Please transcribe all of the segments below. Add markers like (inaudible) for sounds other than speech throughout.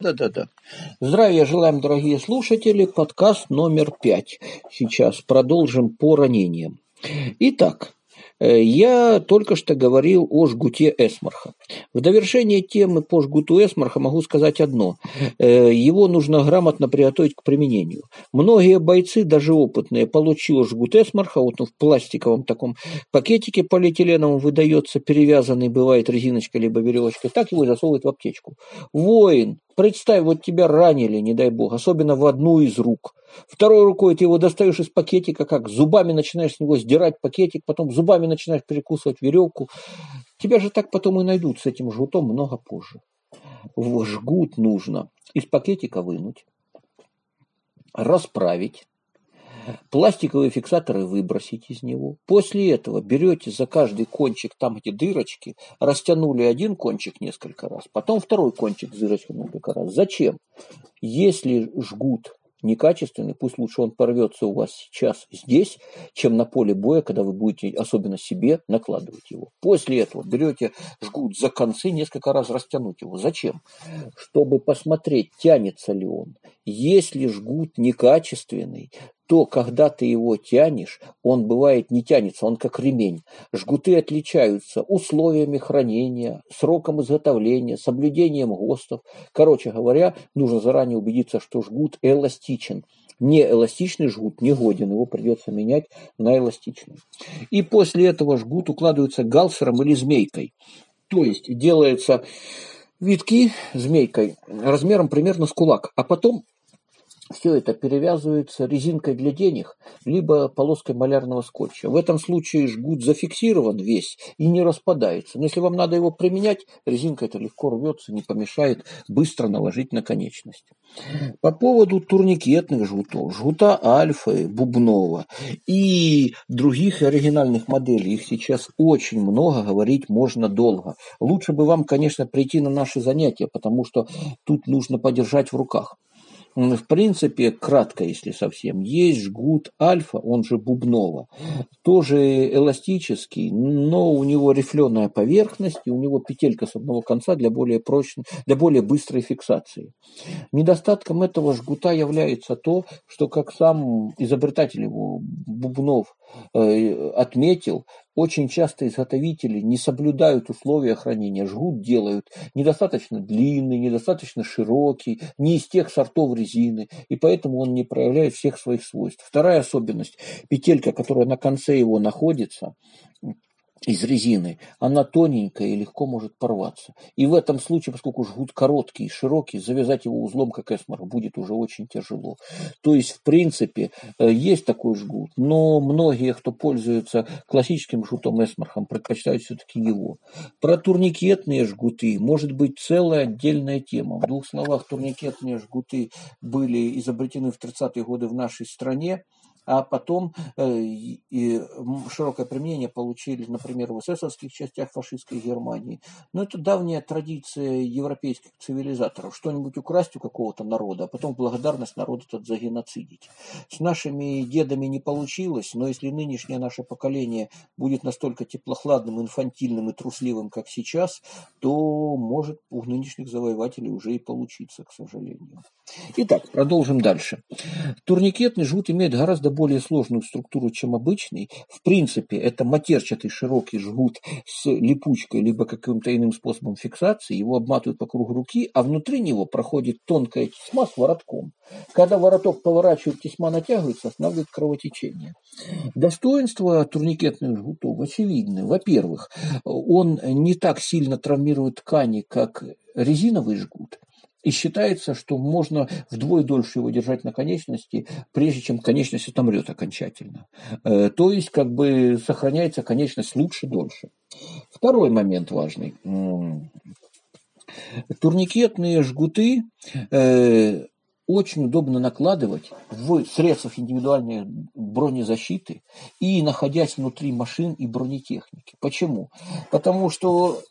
Да-да-да. Здравия желаем, дорогие слушатели. Подкаст номер пять. Сейчас продолжим по ранениям. Итак, Э, я только что говорил о жгуте Эсмарха. В довершение темы по жгуту Эсмарха могу сказать одно. Э, его нужно грамотно приготовить к применению. Многие бойцы, даже опытные, получил жгут Эсмарха, вот он в пластиковом таком пакетике полиэтиленовом выдается, перевязанный бывает резиночкой либо веревочкой, так его засовывают в аптечку. Воин Представь, вот тебя ранили, не дай бог, особенно в одну из рук. Второй рукой ты его достаешь из пакетика, как зубами начинаешь с него сдирать пакетик, потом зубами начинаешь перекусывать веревку. Тебя же так потом и найдут с этим жгутом много позже. В жгут нужно из пакетика вынуть, расправить, пластиковые фиксаторы выбросить из него. После этого берете за каждый кончик там эти дырочки, растянули один кончик несколько раз, потом второй кончик с дырочкой несколько раз. Зачем? Если жгут некачественный, пусть лучше он порвется у вас сейчас здесь, чем на поле боя, когда вы будете особенно себе накладывать его. После этого берете жгут за концы, несколько раз растянуть его. Зачем? Чтобы посмотреть, тянется ли он. Если жгут некачественный, то когда ты его тянешь, он бывает не тянется, он как ремень. Жгуты отличаются условиями хранения, сроком изготовления, соблюдением ГОСТов. Короче говоря, нужно заранее убедиться, что жгут эластичен. Не эластичный жгут не годен, его придется менять на эластичный. И после этого жгут укладывается галсером или змейкой. То есть делается витки змейкой размером примерно с кулак, а потом все это перевязывается резинкой для денег, либо полоской малярного скотча. В этом случае жгут зафиксирован весь и не распадается. Но если вам надо его применять, резинка это легко рвется, не помешает быстро наложить на конечность. По поводу турникетных жгутов, жгута Альфы, Бубнова и других оригинальных моделей, их сейчас очень много, говорить можно долго. Лучше бы вам, конечно, прийти на наши занятия, потому что тут нужно подержать в руках. В принципе, кратко, если совсем, есть жгут альфа, он же бубнова, тоже эластический, но у него рифленая поверхность, и у него петелька с одного конца для более прочной, для более быстрой фиксации. Недостатком этого жгута является то, что, как сам изобретатель его, Бубнов, отметил, очень часто изготовители не соблюдают условия хранения, жгут делают недостаточно длинный, недостаточно широкий, не из тех сортов резины, и поэтому он не проявляет всех своих свойств. Вторая особенность, петелька, которая на конце его находится, из резины, она тоненькая и легко может порваться. И в этом случае, поскольку жгут короткий и широкий, завязать его узлом, как эсмар, будет уже очень тяжело. То есть, в принципе, э, есть такой жгут, но многие, кто пользуется классическим жгутом эсмархом, предпочитают все-таки его. Про турникетные жгуты может быть целая отдельная тема. В двух словах, турникетные жгуты были изобретены в 30-е годы в нашей стране а потом э, и широкое применение получили, например, в эсэсовских частях фашистской Германии. Но это давняя традиция европейских цивилизаторов. Что-нибудь украсть у какого-то народа, а потом благодарность народа этот загеноцидить. С нашими дедами не получилось, но если нынешнее наше поколение будет настолько теплохладным, инфантильным и трусливым, как сейчас, то может у нынешних завоевателей уже и получиться, к сожалению. Итак, продолжим дальше. Турникетный жгут имеет гораздо более сложную структуру, чем обычный. В принципе, это матерчатый широкий жгут с липучкой, либо каким-то иным способом фиксации. Его обматывают по кругу руки, а внутри него проходит тонкая тесьма с воротком. Когда вороток поворачивает, тесьма натягивается, останавливает кровотечение. Достоинства турникетных жгутов очевидны. Во-первых, он не так сильно травмирует ткани, как резиновый жгут. И считается, что можно вдвое дольше его держать на конечности, прежде чем конечность отомрет окончательно. Э, то есть, как бы сохраняется конечность лучше, дольше. Второй момент важный. Турникетные жгуты э, очень удобно накладывать в средствах индивидуальной бронезащиты и находясь внутри машин и бронетехники. Почему? Потому что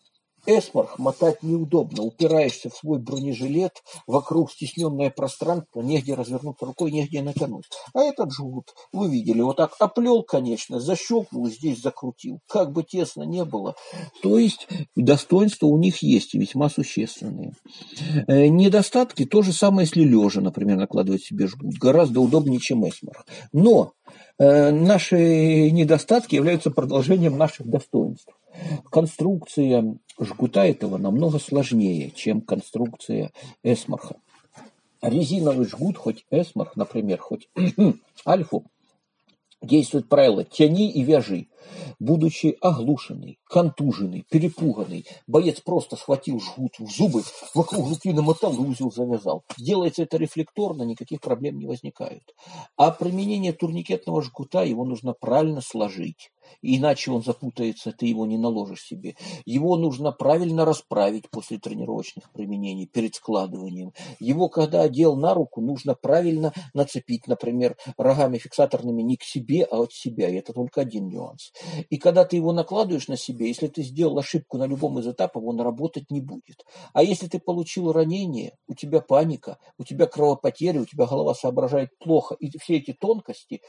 Эсмарх мотать неудобно. Упираешься в свой бронежилет, вокруг стесненное пространство, негде развернуться рукой, негде натянуть. А этот жгут, вы видели, вот так оплел, конечно, защелкнул, здесь закрутил. Как бы тесно не было. То есть достоинства у них есть весьма существенные. Э, недостатки то же самое, если лежа, например, накладывать себе жгут. Гораздо удобнее, чем эсмарх. Но э, наши недостатки являются продолжением наших достоинств. Конструкция жгута этого намного сложнее, чем конструкция эсмарха. Резиновый жгут, хоть эсмарх, например, хоть (clears throat) альфу, действует правило «тяни и вяжи». Будучи оглушенный, контуженный, перепуганный, боец просто схватил жгут в зубы, вокруг руки намотал и узел завязал. Делается это рефлекторно, никаких проблем не возникает. А применение турникетного жгута, его нужно правильно сложить иначе он запутается, ты его не наложишь себе. Его нужно правильно расправить после тренировочных применений, перед складыванием. Его, когда одел на руку, нужно правильно нацепить, например, рогами фиксаторными не к себе, а от себя. И это только один нюанс. И когда ты его накладываешь на себе, если ты сделал ошибку на любом из этапов, он работать не будет. А если ты получил ранение, у тебя паника, у тебя кровопотери, у тебя голова соображает плохо, и все эти тонкости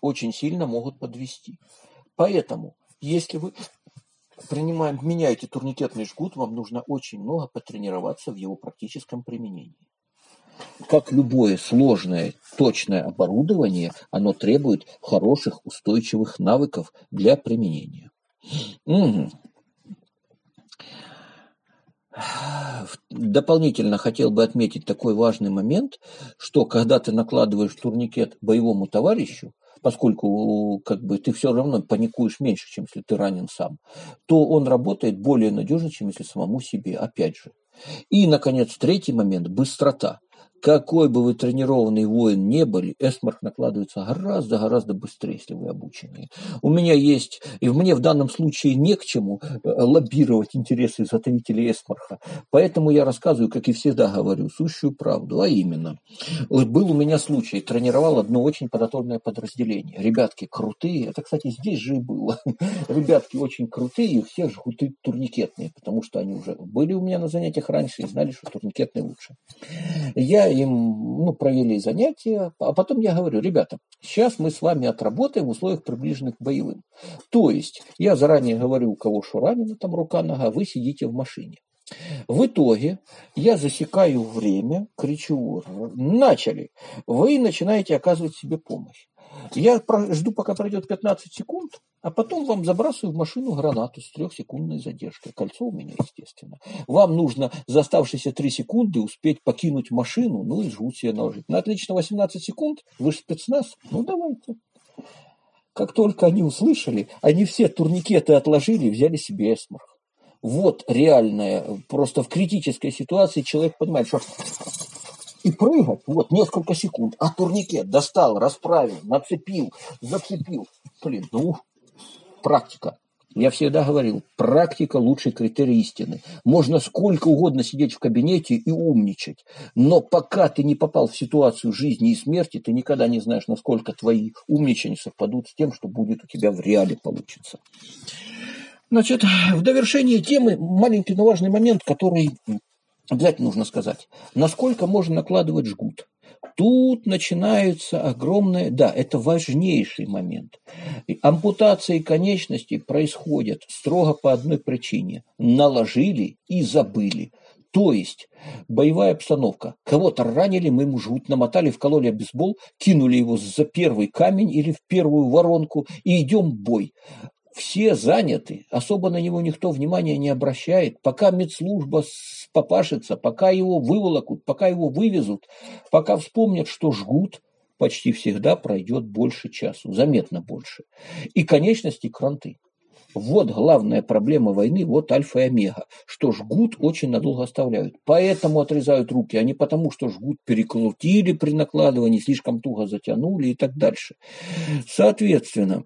очень сильно могут подвести. Поэтому, если вы принимаем, меняете турникетный жгут, вам нужно очень много потренироваться в его практическом применении. Как любое сложное, точное оборудование, оно требует хороших, устойчивых навыков для применения. Дополнительно хотел бы отметить такой важный момент, что когда ты накладываешь турникет боевому товарищу, поскольку как бы ты все равно паникуешь меньше, чем если ты ранен сам, то он работает более надежно, чем если самому себе, опять же. И, наконец, третий момент – быстрота. Какой бы вы тренированный воин не были, эсмарх накладывается гораздо-гораздо быстрее, если вы обученные. У меня есть, и мне в данном случае не к чему э, лоббировать интересы изготовителей эсмарха. Поэтому я рассказываю, как и всегда говорю, сущую правду. А именно, был у меня случай, тренировал одно очень подготовленное подразделение. Ребятки крутые, это, кстати, здесь же и было. (laughs) Ребятки очень крутые, и у всех турникетные, потому что они уже были у меня на занятиях раньше и знали, что турникетные лучше. Я им ну, провели занятия, а потом я говорю, ребята, сейчас мы с вами отработаем в условиях приближенных к боевым. То есть я заранее говорю, у кого что ранено, там рука, нога, вы сидите в машине. В итоге я засекаю время, кричу, начали. Вы начинаете оказывать себе помощь. Я жду, пока пройдет 15 секунд, а потом вам забрасываю в машину гранату с трехсекундной задержкой. Кольцо у меня, естественно. Вам нужно за оставшиеся 3 секунды успеть покинуть машину, ну и жгут себе наложить. На отлично 18 секунд, вы же спецназ, ну давайте. Как только они услышали, они все турникеты отложили и взяли себе эсмарх. Вот реальная, просто в критической ситуации человек понимает, что и прыгать, вот, несколько секунд, а турникет достал, расправил, нацепил, зацепил. Блин, ну, практика. Я всегда говорил, практика – лучший критерий истины. Можно сколько угодно сидеть в кабинете и умничать, но пока ты не попал в ситуацию жизни и смерти, ты никогда не знаешь, насколько твои умничания совпадут с тем, что будет у тебя в реале получится. Значит, в довершение темы маленький, но важный момент, который обязательно нужно сказать. Насколько можно накладывать жгут? Тут начинается огромное, да, это важнейший момент. Ампутации конечностей происходят строго по одной причине. Наложили и забыли. То есть боевая обстановка. Кого-то ранили, мы ему жгут намотали, вкололи обезбол, кинули его за первый камень или в первую воронку и идем бой все заняты, особо на него никто внимания не обращает. Пока медслужба попашется, пока его выволокут, пока его вывезут, пока вспомнят, что жгут, почти всегда пройдет больше часу, заметно больше. И конечности кранты. Вот главная проблема войны, вот альфа и омега, что жгут очень надолго оставляют. Поэтому отрезают руки, а не потому, что жгут перекрутили при накладывании, слишком туго затянули и так дальше. Соответственно,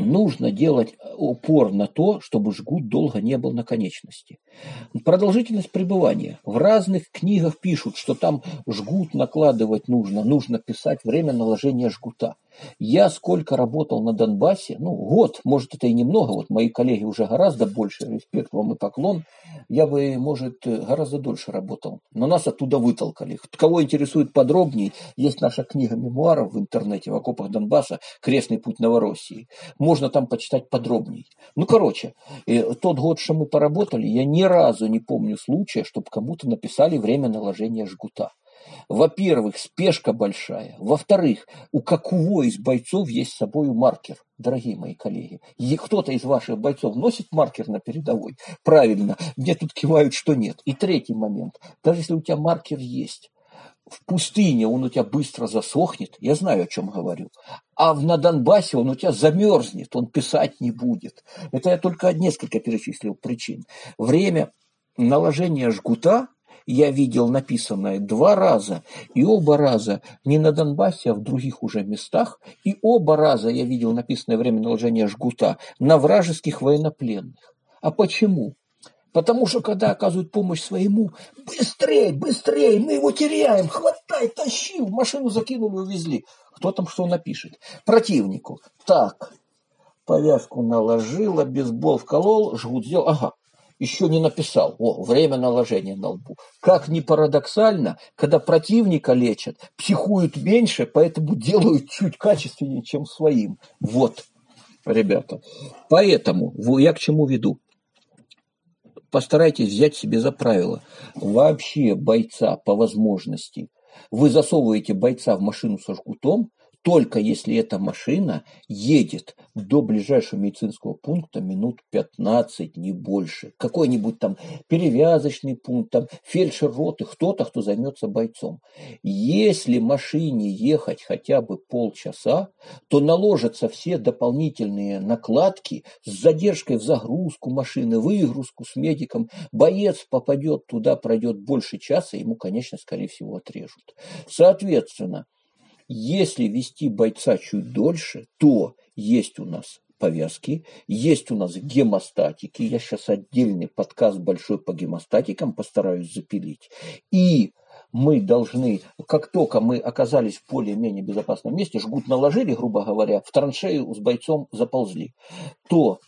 нужно делать упор на то, чтобы жгут долго не был на конечности. Продолжительность пребывания. В разных книгах пишут, что там жгут накладывать нужно, нужно писать время наложения жгута – Я сколько работал на Донбассе, ну, год, может, это и немного, вот мои коллеги уже гораздо больше, респект вам и поклон, я бы, может, гораздо дольше работал. Но нас оттуда вытолкали. Кого интересует подробнее, есть наша книга мемуаров в интернете в окопах Донбасса «Крестный путь Новороссии». Можно там почитать подробнее. Ну, короче, э, тот год, что мы поработали, я ни разу не помню случая, чтобы кому-то написали время наложения жгута. Во-первых, спешка большая. Во-вторых, у какого из бойцов есть с собой маркер, дорогие мои коллеги? И кто-то из ваших бойцов носит маркер на передовой? Правильно, мне тут кивают, что нет. И третий момент. Даже если у тебя маркер есть, в пустыне он у тебя быстро засохнет, я знаю, о чем говорю. А на Донбассе он у тебя замерзнет, он писать не будет. Это я только несколько перечислил причин. Время наложения жгута я видел написанное два раза, и оба раза не на Донбассе, а в других уже местах, и оба раза я видел написанное время наложения жгута на вражеских военнопленных. А почему? Потому что когда оказывают помощь своему, быстрее, быстрее, мы его теряем, хватай, тащи, в машину закинули, увезли. Кто там что напишет? Противнику. Так, повязку наложила, бейсбол вколол, жгут сделал. Ага, еще не написал. О, время наложения на лбу. Как ни парадоксально, когда противника лечат, психуют меньше, поэтому (laughs) делают чуть качественнее, чем своим. Вот, ребята. Поэтому я к чему веду? Постарайтесь взять себе за правило. Вообще бойца по возможности. Вы засовываете бойца в машину со жгутом, только если эта машина едет до ближайшего медицинского пункта минут 15, не больше. Какой-нибудь там перевязочный пункт, там фельдшер роты, кто-то, кто займется бойцом. Если машине ехать хотя бы полчаса, то наложатся все дополнительные накладки с задержкой в загрузку машины, выгрузку с медиком. Боец попадет туда, пройдет больше часа, ему, конечно, скорее всего, отрежут. Соответственно, если вести бойца чуть дольше, то есть у нас повязки, есть у нас гемостатики. Я сейчас отдельный подкаст большой по гемостатикам постараюсь запилить. И мы должны, как только мы оказались в более-менее безопасном месте, жгут наложили, грубо говоря, в траншею с бойцом заползли, то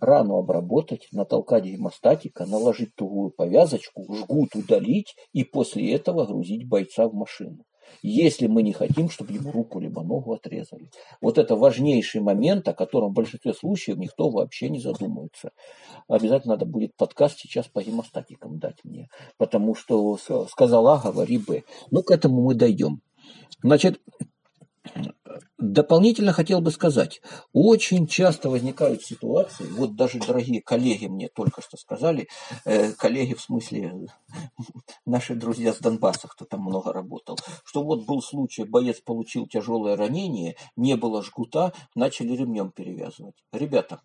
рану обработать, натолкать гемостатика, наложить тугую повязочку, жгут удалить и после этого грузить бойца в машину если мы не хотим, чтобы ему руку либо ногу отрезали. Вот это важнейший момент, о котором в большинстве случаев никто вообще не задумывается. Обязательно надо будет подкаст сейчас по гемостатикам дать мне, потому что сказал А, говори Б. Ну, к этому мы дойдем. Значит, Дополнительно хотел бы сказать, очень часто возникают ситуации, вот даже дорогие коллеги мне только что сказали, э, коллеги в смысле (laughs) наши друзья с Донбасса, кто там много работал, что вот был случай, боец получил тяжелое ранение, не было жгута, начали ремнем перевязывать. Ребята,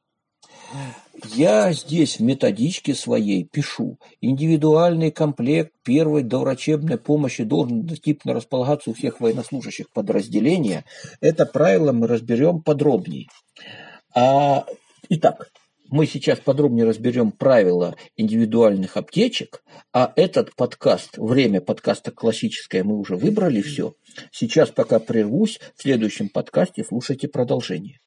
я здесь в методичке своей пишу, индивидуальный комплект первой доврачебной помощи должен доступно располагаться у всех военнослужащих подразделения. Это правило мы разберем подробнее. А, итак, мы сейчас подробнее разберем правила индивидуальных аптечек, а этот подкаст, время подкаста классическое, мы уже выбрали все. Сейчас пока прервусь, в следующем подкасте слушайте продолжение.